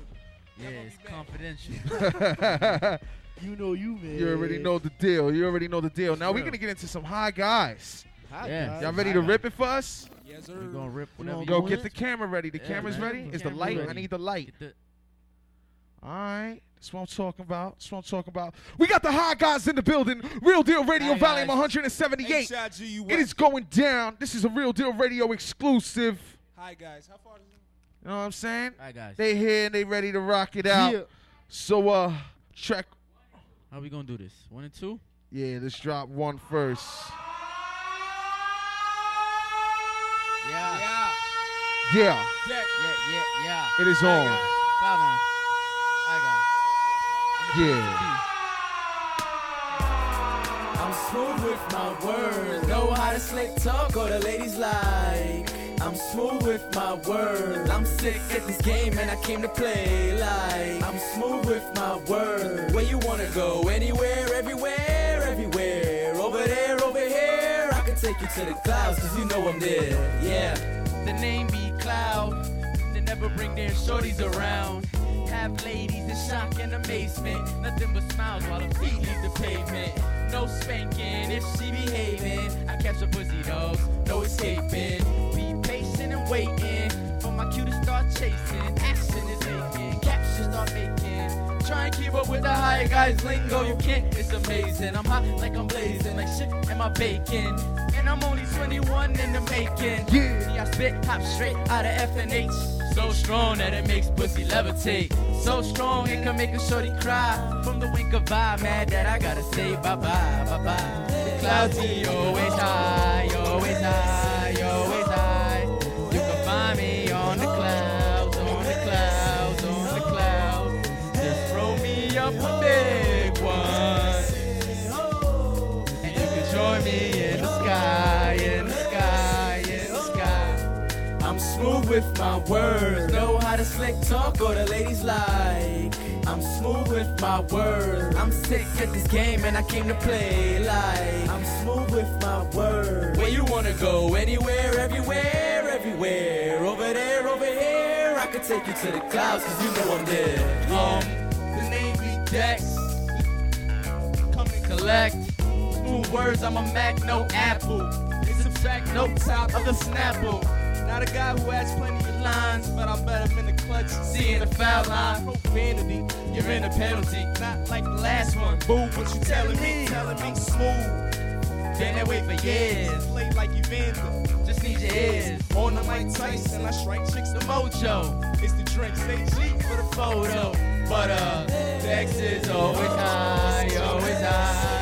Yeah, it's confidential. you know you, man. You already know the deal. You already know the deal. Now we're gonna get into some high guys. Hi, Yeah. guys. Y'all ready to rip it for us? yes, sir. We're gonna rip We whatever gonna you Yo, go want. get the camera ready. The Yeah, camera's man. ready. Is the camera light? I need the light. The- All right. That's what I'm talking about. That's what I'm talking about. We got the high guys in the building. Real Deal Radio, Hi, Volume guys. 178. HIGU It is going down. This is a Real Deal Radio exclusive. Hi guys, how far is it? You know what I'm saying? All right, guys. They here and they ready to rock it out. Yeah. So, uh, track. How we gonna do this? One and two? Yeah, let's drop one first. Yeah. Yeah. Yeah, Check. Yeah, yeah, yeah. it is on. Cloud nine. All Yeah. I'm smooth with my words. Know how to slick talk, or the ladies like. I'm smooth with my words. I'm sick at this game and I came to play like. I'm smooth with my words. Where you wanna go? Anywhere, everywhere, everywhere. Over there, over here. I can take you to the clouds, cause you know I'm there. Yeah. The name be Cloud. They never bring their shorties around. Have ladies in shock and amazement. Nothing but smiles while her feet leave the pavement. No spanking if she behaving. I catch a pussy dogs, no escaping. Be patient and waiting for my cue to start chasing. Action is aching, captions start making. Try and keep up with the high guys lingo. You can't, it's amazing. I'm hot like I'm blazing, like shit am I baking. And I'm only 21 in the making. Yeah. See, I spit hop straight out of F and H. So strong that it makes pussy levitate. So strong it can make a shorty cry. From the wink of eye, mad that I gotta say bye bye, bye bye. Clouds be always high, always high, with my words. Know how to slick talk or the ladies like. I'm smooth with my words. I'm sick at this game and I came to play like. I'm smooth with my words. Where you wanna go? Anywhere, everywhere, everywhere. Over there, over here. I could take you to the clouds, cause you know I'm there. Um, the name be Dex. Come and collect. Smooth words, I'm a Mac, no Apple. It's subtract no top of the Snapple. Not a guy who has plenty of lines, but I'm better in the clutch. Seeing the foul line, Profanity, you're in a penalty. not like the last one. Boo, what you telling me? Telling me smooth. Been that way for years. Play like Evander. Just need your ears. On the Mike Tyson, I strike chicks The the mojo It's the drink, say G for the photo. But uh, Dex is always high, always high.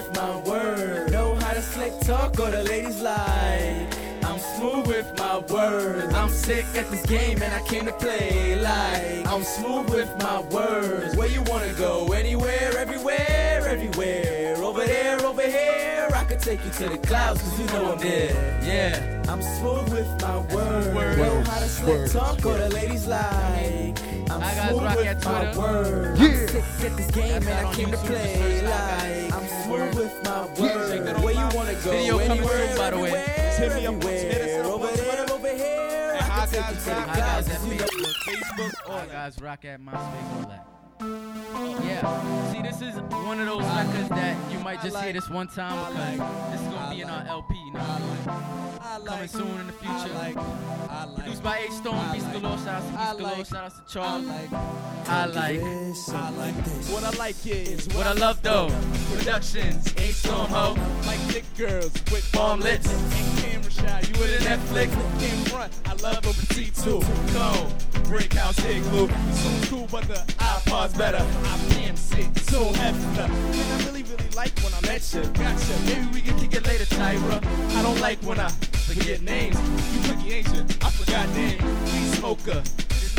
With my word. Know how to slick talk or the ladies like. I'm smooth with my words. I'm sick at this game and I came to play like. I'm smooth with my words. Where you wanna go? Anywhere, everywhere, everywhere. Over there, over here. I could take you to the clouds cause you know I'm there. Yeah. I'm smooth with my words. Words. Know how to slick Words. talk or the ladies like. I'm I got smooth Rock with at my Twitter. words. Yeah. I'm sick at this game That's and I came to play like. I'm with my that. Where you wanna go? Video coming soon, by the way. Hit me up. Twitter, Over there, over here. And I Hot can take Guys you to the Rock. Hot Guys clouds. at You know Facebook, all All that. guys rock at MySpace, all that. Yeah. See, this is one of those records that you might just hear this one time because this is gonna be in our LP. You know I mean? I like, Coming soon in the future. I like, I like, Produced by H Stone, I Beast like- Galore, shout out to I Beast Galore, like- shout out to I Charles. like, I like. I like. What I like is What I love though, productions, H Stone Ho, like thick girls with Bomb lips. And. You with a Netflix in front. I love a petite too. Cold, brick house, igloo. Soon cool, but the iPod's better. I am sick, soon after. And I really, really like when I met you. Gotcha. Maybe we can kick it later, Tyra. I don't like when I forget names. You cookie ain't you? I forgot name. We smoker.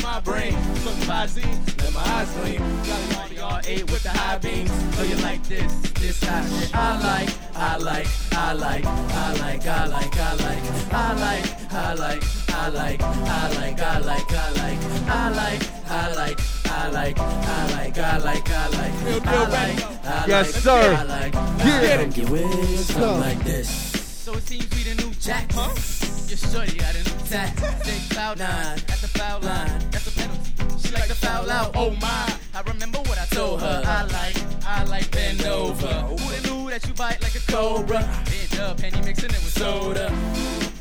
It's my brain. Look my Z, let my eyes gleam. Got it all eight with the high beams. Oh, you like this, this hot shit. I like, I like, I like, I like, I like, I like, I like, I like, I like, I like, I like, I like, I like, I like, I like, I like, I like, I like, I like, I Yes, sir. I like, Yeah. I Get with something like this. So it seems we the new Jack, huh? Your shorty got a new tat. Stay cloud nine at the foul line. That's a penalty. She like to foul out. Oh my! I remember what I told her. I like, I like bend over. Who knew that you bite like a cobra? Bend up, penny mixing it with soda.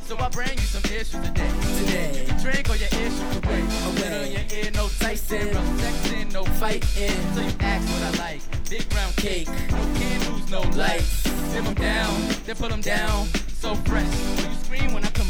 So I bring you some issues today. Today. Drink all your issues away. A winner in your ear, no Tyson, no sexing, no fighting. So you ask what I like. Big round cake, no candles, no lights. Dim them down, then put them down. So fresh, when you scream when I come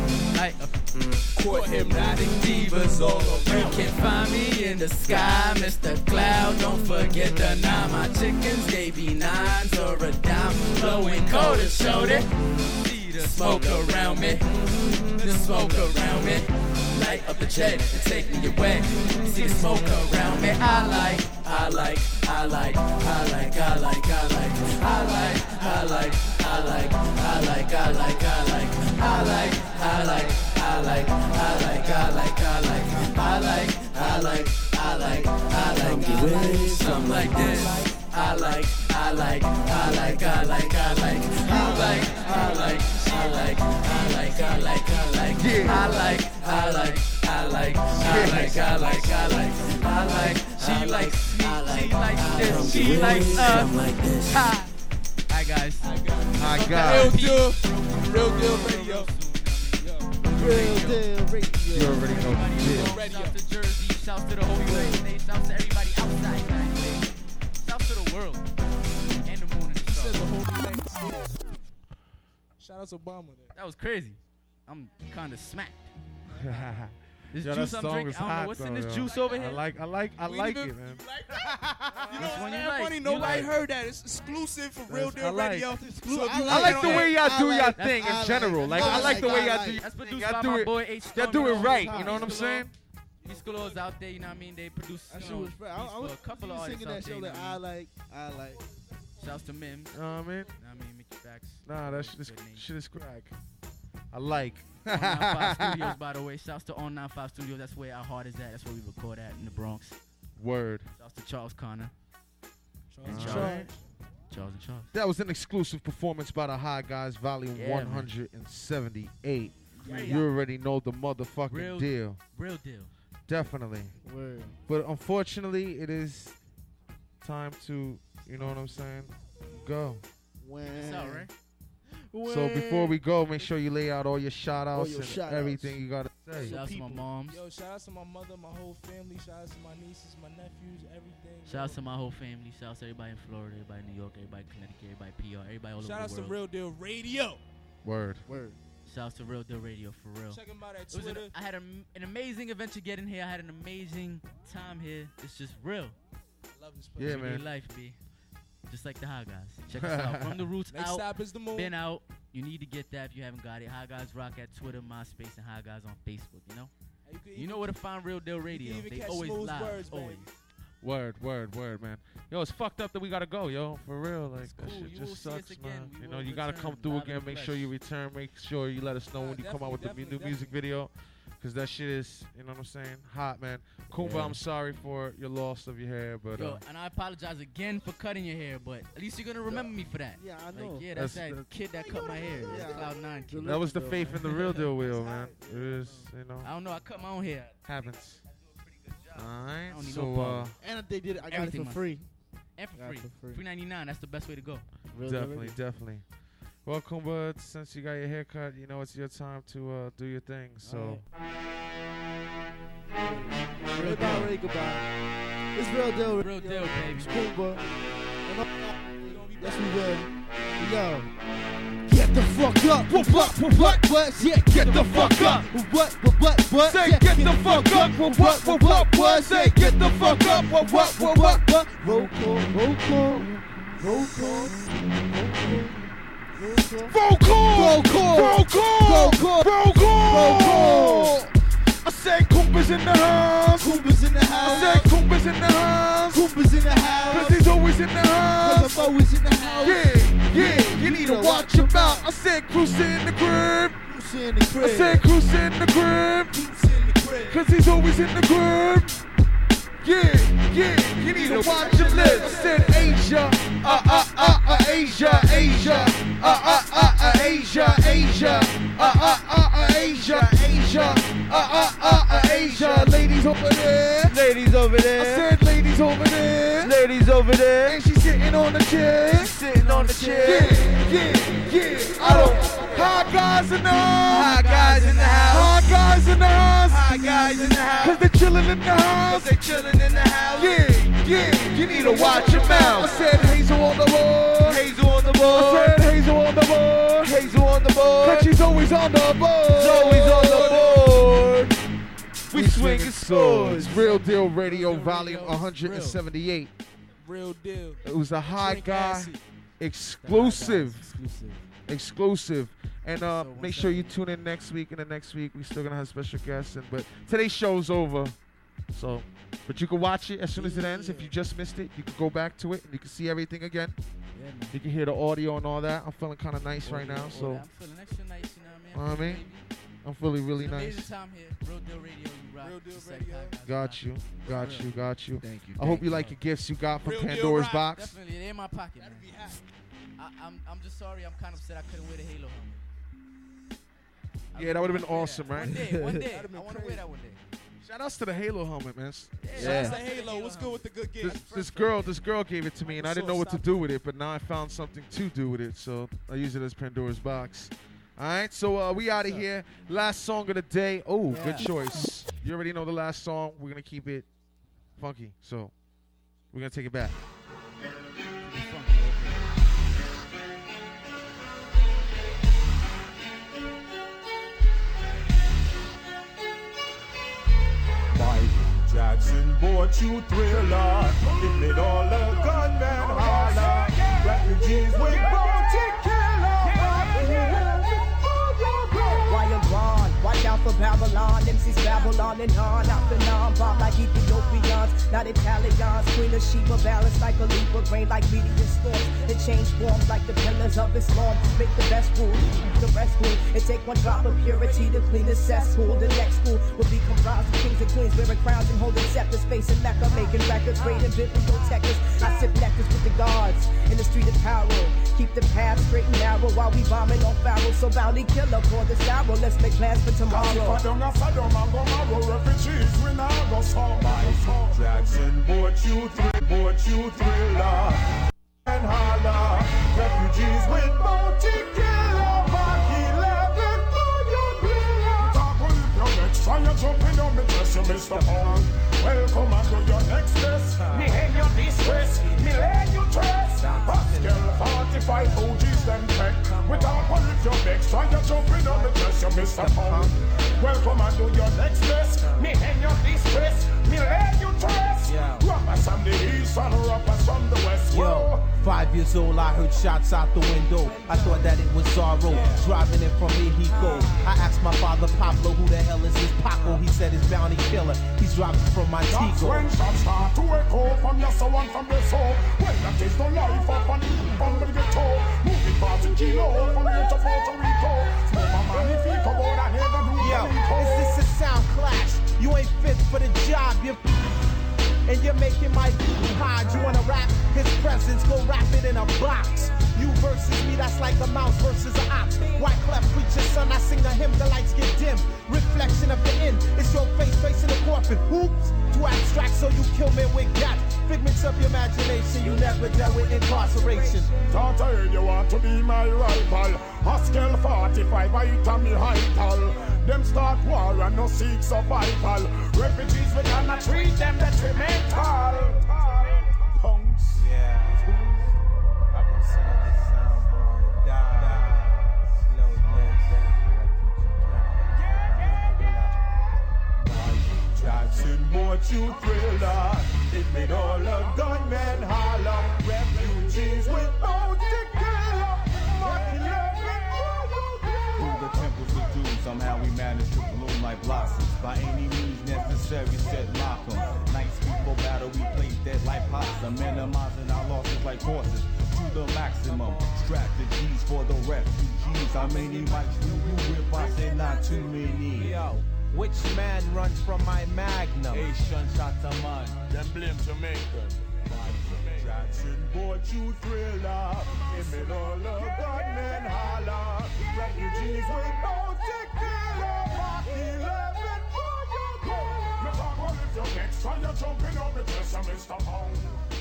Like a court hypnotic divas all around. You can find me in the sky, Mr. Cloud. Don't forget the nine. My chickens gave me nines or a dime. Blowing cold to show that. The smoke around me, the smoke around me. Light up the jet and take me away. See the smoke around me. I I like, I like, I like, I like, I like, I like, I like, I like, I like, I like, I like, I like, I like, I like, I like, I like, I like, I like, I like, I like, I like, I like, something like this. I like, I like, I like, I like, I like, I like, I like, I like, I like, I like, I like, I like, I like, I like, I like, I like, I like, I like, she likes me, she likes this, she likes Something us. like this. Ha! Hi guys. Real deal, real deal radio. Real deal radio. You already know the deal. Shouts to Jersey, shouts to the whole United States, shouts to everybody outside the United States, shouts to the world, and the moon and the Said the stars. whole United States. Shout out to Obama there. That was crazy. I'm kind of smacked. This Yo, juice I'm drinking, is I don't know hot, what's in this yo. juice over here. I like, I like, I We like it, man. You know Which what's one you mad like? funny? You Nobody like- heard that. It's exclusive for Real That's- Deal I like- Radio. So I like- I like the way y'all do like- y'all that's- thing I in like- general. Like, I I like like- the way y'all do. That's produced Y'all by do my it. boy H. Y'all do it right. You know what I'm saying? These schools out there, you know what I mean? They produce That shit was. I, I was a couple of artists singing that there. show that I I like. I like. Shouts to Mims. You know what I mean? You know what I mean? Mickey Factz. Nah, that shit is, shit is crack. I like. On 95 Studios, by the way. Shouts to On 95 Studios. That's where our heart is at. That's where we record at in the Bronx. Word. Shouts to Charles Connor. And Charles. Charles. Charles and Charles. That was an exclusive performance by the High Guys, Volume Yeah, man. 178. Yeah. You already know the motherfucking Real deal. Real deal. Definitely. Word. But unfortunately, it is time to, you know what I'm saying, go. When. It's out, right? So before we go, make sure you lay out all your shout outs your and shout-outs. everything you got to say. Shouts to my moms. Yo, shout out to my mother, my whole family. Shout out to my nieces, my nephews, everything. Shouts to my whole family. Shouts to everybody in Florida, everybody in New York, everybody in Connecticut, everybody PR, everybody all Shout over out the to world. Real Deal Radio. Word. Word. Shouts to Real Deal Radio for real. Check 'em out at It an- Twitter. I had an, an amazing adventure getting here. I had an amazing time here. It's just real. Love this place. Yeah, man. life, B. Just like the High Guys. Check us out. From the roots Next out. stop is the moon. Been out. You need to get that if you haven't got it. High Guys Rock at Twitter, MySpace, and High Guys on Facebook. You know. You, You know where to find Real Deal Radio. They always live. words, always. Word, word, word, man. Yo, it's fucked up that we gotta go, yo. For real, like It's that cool. shit You just sucks, man. You know, you gotta come through again. Make sure you return. Make sure you let us know Nah, when you come out with the new music video, cause that shit is, you know what I'm saying, hot, man. Kumba, Yeah. I'm sorry for your loss of your hair, but Yo, uh, and I apologize again for cutting your hair, but at least you're gonna remember me for that. Yeah, I Like, know. yeah, that's, That's- that that- kid that cut my hair. Yeah. Yeah. Cloud Nine kid. that was the faith in the real deal wheel, man. It is, you know, I don't know. I cut my own hair. happens. All right, don't need so no uh, problem. And they did it. I got Everything it for must- free. And for free. it for free. Three ninety nine. That's the best way to go. Real definitely, Radio. definitely. Well, Kumba, since you got your haircut, you know it's your time to uh, do your thing. So. Goodbye, Ray, goodbye. It's real deal. Real deal, baby. It's Kumba. And Yes, we will. Yo. Get the fuck up. What, what, what, what, what? Yeah, get the fuck up. What, what, what, what? Say get the fuck up. What what what what what? Say get the fuck up. What what what what what? Roll call, roll call, roll call, roll call. Roll call. Roll call. Roll call. Roll call. Roll call. I said Kumba's in the house. Kumba's in the house. I said Kumba's in the house. Kumba's in the Cause he's always in the house. Cause I'm always in the house. Yeah, yeah, you need to watch your mouth. I said Cruiser in the crib. Who's in the I said Cruiser in the crib. In the crib? Cause he's always in the crib. Yeah, yeah, you need to watch your lips. I said Asia, uh, uh, uh, uh, Asia, Asia, uh, uh, uh, uh, Asia, Asia, uh, uh, uh, uh, Asia, Asia, uh, uh, uh, uh, Asia. Ladies over there. Ladies over there. I said ladies over there. Ladies over there. And she's sitting on the chair. Sitting on the chair. Yeah, yeah, yeah. I don't. Hot guys in the house. Hot guys in the house. Hot guys in the house. Hot guys in the house. Cause they chillin' in the house. They chilling in the house. Yeah, yeah. You need to watch your mouth. I said Hazel on the board. Hazel on the I board. said Hazel on the board. Hazel on the board. Cause she's always on the board. She's always on the board. We swinging swords. Real Deal Radio, Deal Volume Radio is 178. Real deal. It was a high Drink guy acid. exclusive. Exclusive. exclusive. And uh, So make sure up? you tune in next week. And the next week we still gonna have special guests. And but today's show's over. So, but you can watch it as soon as it ends. If you just missed it, you can go back to it and you can see everything again. Yeah. You can hear the audio and all that. I'm feeling kind of nice right now. So I'm feeling extra nice, you know Know what I what I mean? mean? I'm feeling really It's nice. time here. Real Deal Radio, you rock. Real Deal Just Radio. High Got you, got you, got you. Thank you. I hope you like your gifts you got from Real Pandora's box. Definitely, they're in my pocket, man. I, I'm, I'm just sorry. I'm kind of upset I couldn't wear the Halo helmet. I Yeah, that would've been awesome, that. right? One day, one day. I want to wear that one day. Shout outs to the Halo helmet, man. Yeah. Shout Yeah. out to Halo. What's good with the good This, gift? this girl, this girl gave it to me, and I didn't know what to do with it, but now I found something to do with it, so I use it as Pandora's box. All right, so uh, we out of here. Last song of the day. Oh, good choice. You already know the last song. We're gonna keep it funky, so we're gonna take it back. Jackson bought you thriller. It made all the gunmen holler. Refugees with bounty out for Babylon. MCs Babylon and on. Out and on. Bob like Ethiopians. Not Italians. Queen of Sheba. Balance like a Libra. Grain like meteor storms. It change forms like the pillars of Islam. Make the best rule. The rest rule. It take one drop of purity to clean the cesspool. The next school will be comprised of kings and queens wearing crowns and holding scepters. Facing Mecca. Making records. Raiding bibliotechists. I sip nectars with the gods In the street of power. Keep the path straight and narrow while we bombing on Pharaoh. So bounty killer for the sorrow. Let's make plans for tomorrow. Jackson bought you three, bought you thriller. And holla, refugees with bounty killer. Mark 11 for your thriller. Talk with your next, try to jump in on you, Mr. Pong. Welcome and do your next best. Me hang your distress, me lay you dress. Pascal 45 OGs then tech. We talk with your next, try to jump in on me, dress you, Mr. Pong. Welcome and do your next best. Me hang your distress, me lay you dress. Rappers from the east and rappers from the west. Yo, five years old, I heard shots out the window. I thought that it was Zorro driving it from Mexico. I asked my father Pablo, who the hell is this Paco? He said it's bounty killer. He's driving from That's Montego. when shots start to echo from your soul and from your soul. Well, that is the life of an from the ghetto. Moving fast in Kilo from here to Puerto Rico. Smoke a man if he come out and never do Yo, Rico. is this a sound clash? You ain't fit for the job, you and you're making my hard. You wanna rap? His presence go wrap it in a box. You versus me, that's like a mouse versus an ox. White clef preacher, son, I sing a hymn, the lights get dim. Reflection of the end, it's your face facing the coffin. Oops, too abstract, so you kill me with that. Figments of your imagination, you never dealt with incarceration. Heard you want to be my rival. Haskell 45, I on me heightal. Them start war and no seek survival. Refugees, we cannot treat them detrimental. Punks. Yeah. I've been seeing this soundboard die, slow Jackson bought you thriller. It made all the gunmen holler. Refugees with somehow we managed to bloom like blossoms. By any means necessary, said Malcolm. Nights before battle, we played dead like possum, minimizing our losses like horses to the maximum. Strategies for the refugees. How many mics do you whip? I say not too many. Yo, which man runs from my magnum? Asian shot a man. Them blame Jamaican. Jackson bought you thriller. It made all the gunmen holler. Refugees with bounty killer. Mark 11 for your goal. Me talk about if your next try to jump in on me dress, I'm Mr. Pound.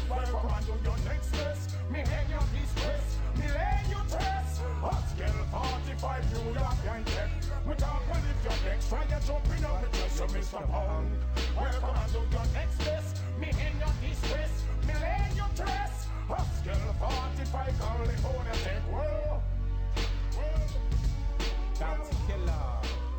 Welcome and your next best. Me hang your disgrace. Me lay you dress. Haskell 45 New York Yankee. Me talk about if your next try to jump in on me dress, I'm Mr. Pound. Welcome and your next best. Me hang your disgrace. Me lay you dress. Haskell 45 California take world. Bounty Killer.